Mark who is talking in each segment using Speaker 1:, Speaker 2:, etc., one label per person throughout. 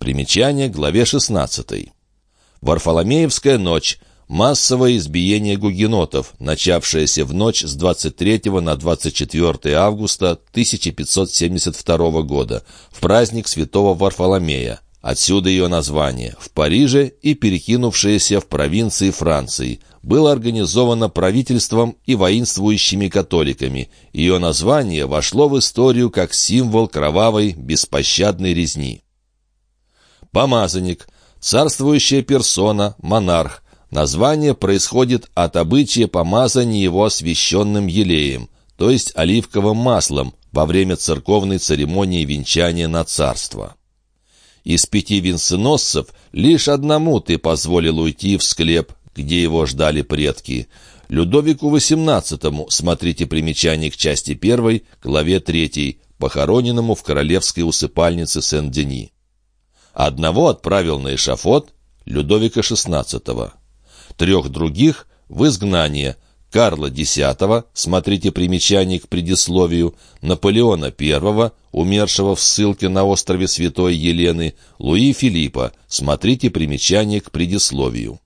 Speaker 1: Примечание к главе 16. Варфоломеевская ночь – массовое избиение гугенотов, начавшееся в ночь с 23 на 24 августа 1572 года, в праздник святого Варфоломея. Отсюда ее название. В Париже и перекинувшееся в провинции Франции. Было организовано правительством и воинствующими католиками. Ее название вошло в историю как символ кровавой, беспощадной резни. Помазанник – Царствующая персона, монарх. Название происходит от обычая помазания его освященным елеем, то есть оливковым маслом, во время церковной церемонии венчания на царство. Из пяти венценосцев лишь одному ты позволил уйти в склеп, где его ждали предки. Людовику XVIII, смотрите примечание к части 1, главе 3, похороненному в королевской усыпальнице Сен-Дени. Одного отправил на эшафот Людовика XVI. Трех других — в изгнание Карла X, смотрите примечание к предисловию, Наполеона I, умершего в ссылке на острове Святой Елены, Луи Филиппа, смотрите примечание к предисловию.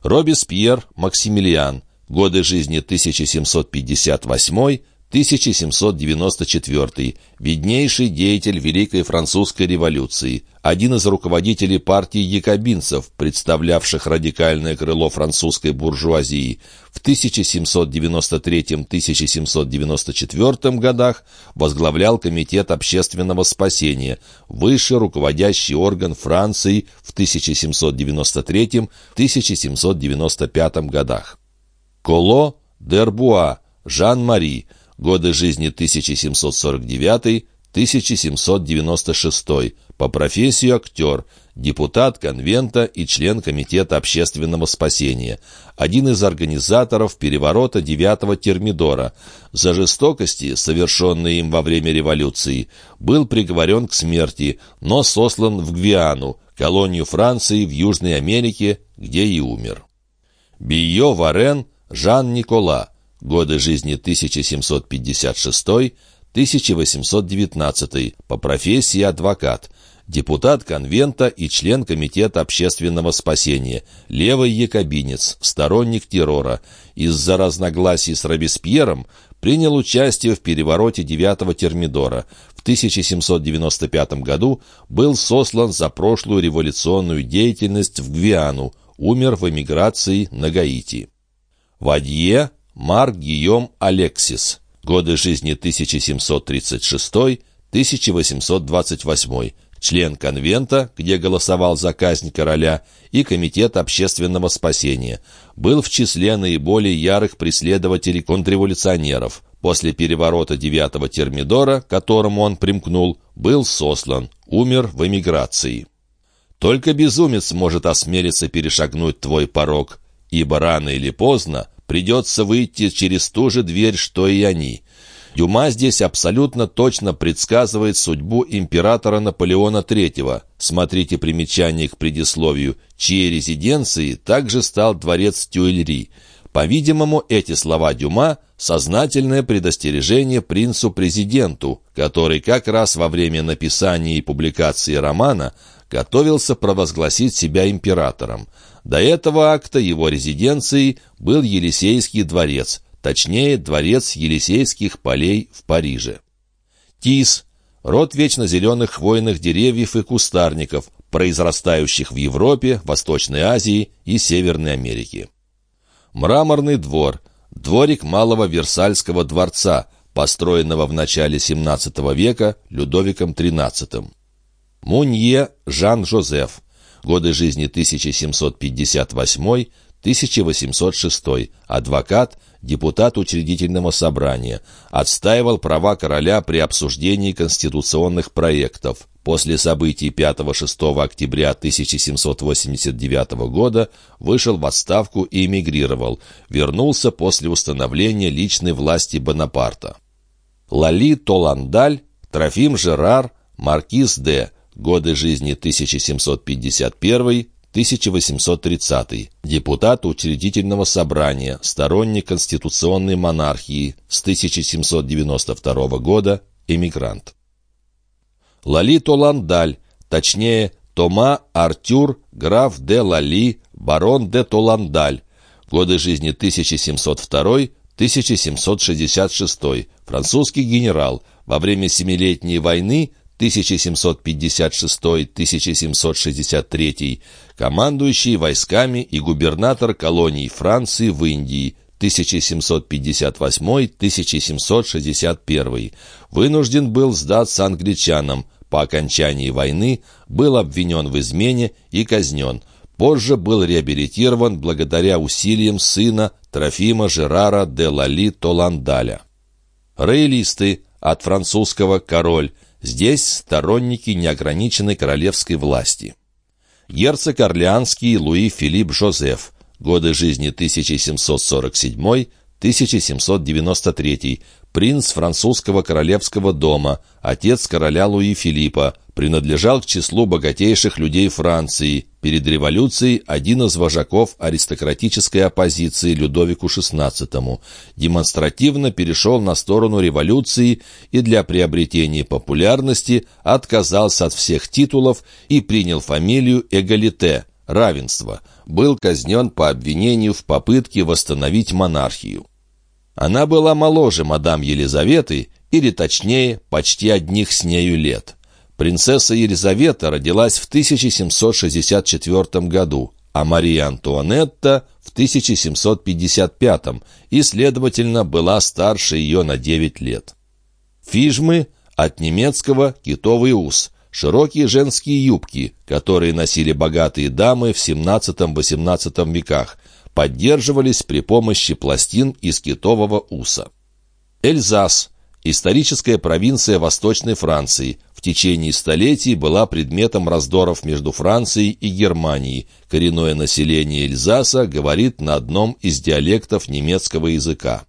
Speaker 1: Робеспьер Максимилиан, годы жизни 1758 1794, виднейший деятель Великой Французской революции, один из руководителей партии якобинцев, представлявших радикальное крыло французской буржуазии. В 1793-1794 годах возглавлял Комитет общественного спасения, высший руководящий орган Франции в 1793-1795 годах. Коло Дербуа, Жан-Мари – годы жизни 1749-1796, по профессии актер, депутат конвента и член Комитета общественного спасения, один из организаторов переворота 9-го Термидора. За жестокости, совершенные им во время революции, был приговорен к смерти, но сослан в Гвиану, колонию Франции в Южной Америке, где и умер. Био Варен Жан Никола – годы жизни 1756-1819, по профессии адвокат, депутат конвента и член Комитета общественного спасения, левый якобинец, сторонник террора. Из-за разногласий с Робеспьером принял участие в перевороте 9-го Термидора. В 1795 году был сослан за прошлую революционную деятельность в Гвиану, умер в эмиграции на Гаити. Вадье Марк Гийом Алексис. Годы жизни 1736-1828. Член конвента, где голосовал за казнь короля, и Комитет общественного спасения. Был в числе наиболее ярых преследователей контрреволюционеров. После переворота 9-го Термидора, к которому он примкнул, был сослан, умер в эмиграции. Только безумец может осмелиться перешагнуть твой порог, ибо рано или поздно придется выйти через ту же дверь, что и они. Дюма здесь абсолютно точно предсказывает судьбу императора Наполеона III. Смотрите примечание к предисловию, чьей резиденцией также стал дворец Тюильри. По-видимому, эти слова Дюма – сознательное предостережение принцу-президенту, который как раз во время написания и публикации романа готовился провозгласить себя императором. До этого акта его резиденцией был Елисейский дворец, точнее, дворец Елисейских полей в Париже. Тис – род вечно зеленых хвойных деревьев и кустарников, произрастающих в Европе, Восточной Азии и Северной Америке. Мраморный двор – дворик Малого Версальского дворца, построенного в начале XVII века Людовиком XIII. Мунье Жан-Жозеф – годы жизни 1758-1806, адвокат, депутат учредительного собрания, отстаивал права короля при обсуждении конституционных проектов. После событий 5-6 октября 1789 года вышел в отставку и эмигрировал, вернулся после установления личной власти Бонапарта. Лали Толандаль, Трофим Жерар, Маркиз де Годы жизни 1751-1830. Депутат учредительного собрания, сторонник конституционной монархии с 1792 года, эмигрант. Лалито Ландаль, точнее Тома Артюр, граф де Лали, барон де Толандаль. Годы жизни 1702-1766. Французский генерал. Во время Семилетней войны 1756-1763, командующий войсками и губернатор колоний Франции в Индии 1758-1761. Вынужден был сдаться англичанам. По окончании войны был обвинен в измене и казнен. Позже был реабилитирован благодаря усилиям сына Трофима Жерара де Лали Толандаля. Роялисты от французского «король» Здесь сторонники неограниченной королевской власти. Герцог Орлеанский Луи Филипп Жозеф. Годы жизни 1747-1793 принц французского королевского дома, отец короля Луи Филиппа, принадлежал к числу богатейших людей Франции, перед революцией один из вожаков аристократической оппозиции Людовику XVI, демонстративно перешел на сторону революции и для приобретения популярности отказался от всех титулов и принял фамилию Эгалите – равенство, был казнен по обвинению в попытке восстановить монархию. Она была моложе мадам Елизаветы, или точнее, почти одних с нею лет. Принцесса Елизавета родилась в 1764 году, а Мария Антуанетта в 1755 и, следовательно, была старше ее на 9 лет. Фижмы от немецкого «китовый ус», широкие женские юбки, которые носили богатые дамы в XVII-XVIII веках, поддерживались при помощи пластин из китового уса. Эльзас – историческая провинция Восточной Франции, в течение столетий была предметом раздоров между Францией и Германией. Коренное население Эльзаса говорит на одном из диалектов немецкого языка.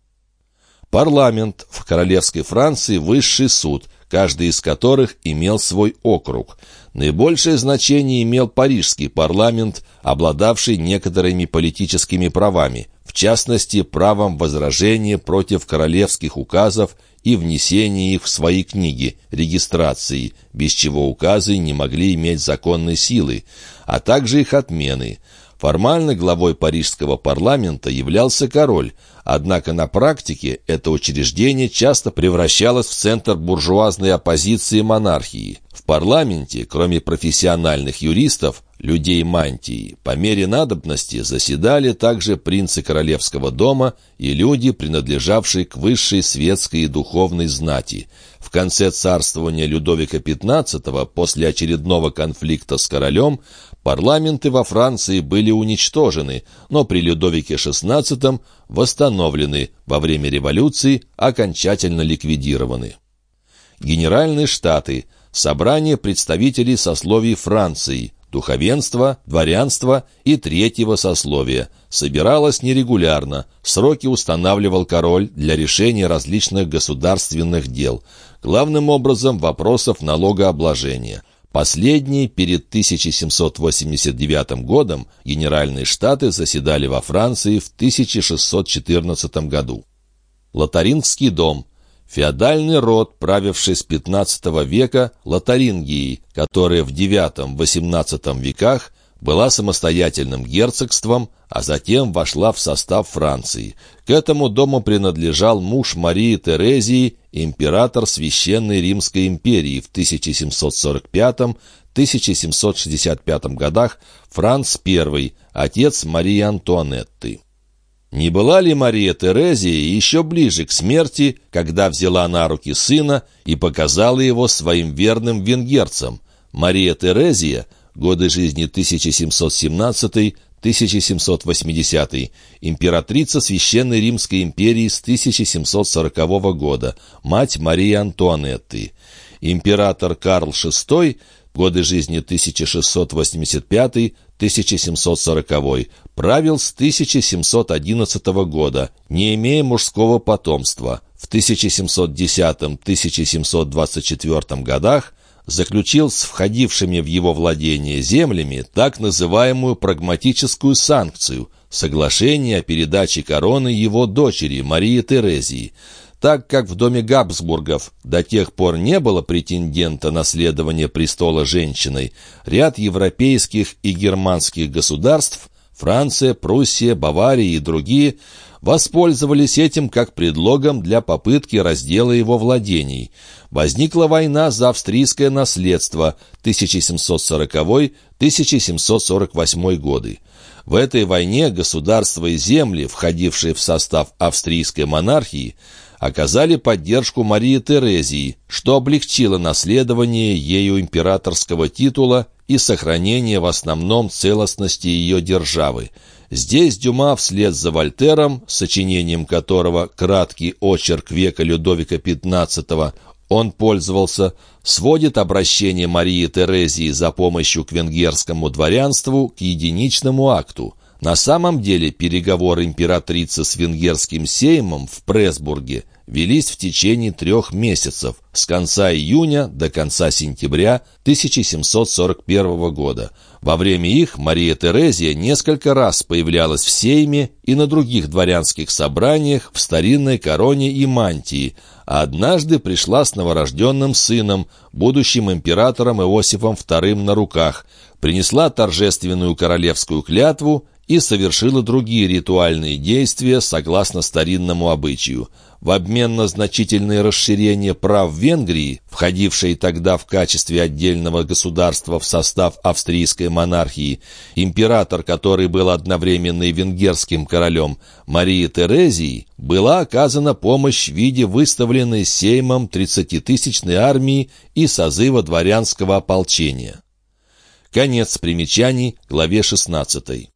Speaker 1: Парламент в королевской Франции – высший суд, каждый из которых имел свой округ. Наибольшее значение имел парижский парламент, обладавший некоторыми политическими правами, в частности, правом возражения против королевских указов и внесения их в свои книги, регистрации, без чего указы не могли иметь законной силы, а также их отмены. Формально главой парижского парламента являлся король, однако на практике это учреждение часто превращалось в центр буржуазной оппозиции монархии. В парламенте, кроме профессиональных юристов, людей мантии, по мере надобности заседали также принцы королевского дома и люди, принадлежавшие к высшей светской и духовной знати. В конце царствования Людовика XV, после очередного конфликта с королем, Парламенты во Франции были уничтожены, но при Людовике XVI восстановлены, во время революции окончательно ликвидированы. Генеральные штаты – собрание представителей сословий Франции, духовенства, дворянства и третьего сословия. Собиралось нерегулярно, сроки устанавливал король для решения различных государственных дел, главным образом вопросов налогообложения – Последние перед 1789 годом Генеральные Штаты заседали во Франции в 1614 году. Лотарингский дом – феодальный род, правивший с XV века Лотарингией, которая в IX-XVIII веках была самостоятельным герцогством, а затем вошла в состав Франции. К этому дому принадлежал муж Марии Терезии, император Священной Римской империи в 1745-1765 годах Франц I, отец Марии Антуанетты. Не была ли Мария Терезия еще ближе к смерти, когда взяла на руки сына и показала его своим верным венгерцам? Мария Терезия – годы жизни 1717-1780, императрица Священной Римской империи с 1740 года, мать Марии Антуанетты. Император Карл VI, годы жизни 1685-1740, правил с 1711 года, не имея мужского потомства. В 1710-1724 годах заключил с входившими в его владение землями так называемую прагматическую санкцию – соглашение о передаче короны его дочери Марии Терезии. так как в доме Габсбургов до тех пор не было претендента на следование престола женщиной, ряд европейских и германских государств Франция, Пруссия, Бавария и другие воспользовались этим как предлогом для попытки раздела его владений. Возникла война за австрийское наследство 1740-1748 годы. В этой войне государства и земли, входившие в состав австрийской монархии, оказали поддержку Марии Терезии, что облегчило наследование ею императорского титула и сохранение в основном целостности ее державы. Здесь Дюма вслед за Вольтером, сочинением которого «Краткий очерк века Людовика XV» он пользовался, сводит обращение Марии Терезии за помощью к венгерскому дворянству к единичному акту. На самом деле переговоры императрицы с венгерским сеймом в Пресбурге велись в течение трех месяцев, с конца июня до конца сентября 1741 года. Во время их Мария Терезия несколько раз появлялась в Сейме и на других дворянских собраниях в старинной короне и мантии, а однажды пришла с новорожденным сыном, будущим императором Иосифом II на руках, принесла торжественную королевскую клятву и совершила другие ритуальные действия согласно старинному обычаю. В обмен на значительное расширение прав Венгрии, входившей тогда в качестве отдельного государства в состав австрийской монархии, император, который был одновременно и венгерским королем, Марии Терезии, была оказана помощь в виде выставленной сеймом 30-тысячной армии и созыва дворянского ополчения. Конец примечаний, главе 16.